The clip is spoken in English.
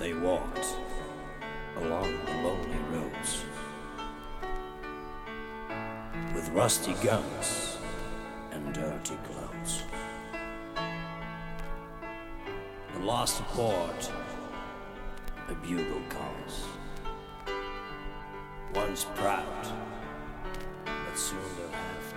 They walked along the lonely roads with rusty guns and dirty clothes. The last port, a bugle calls. Once proud, but soon they'll have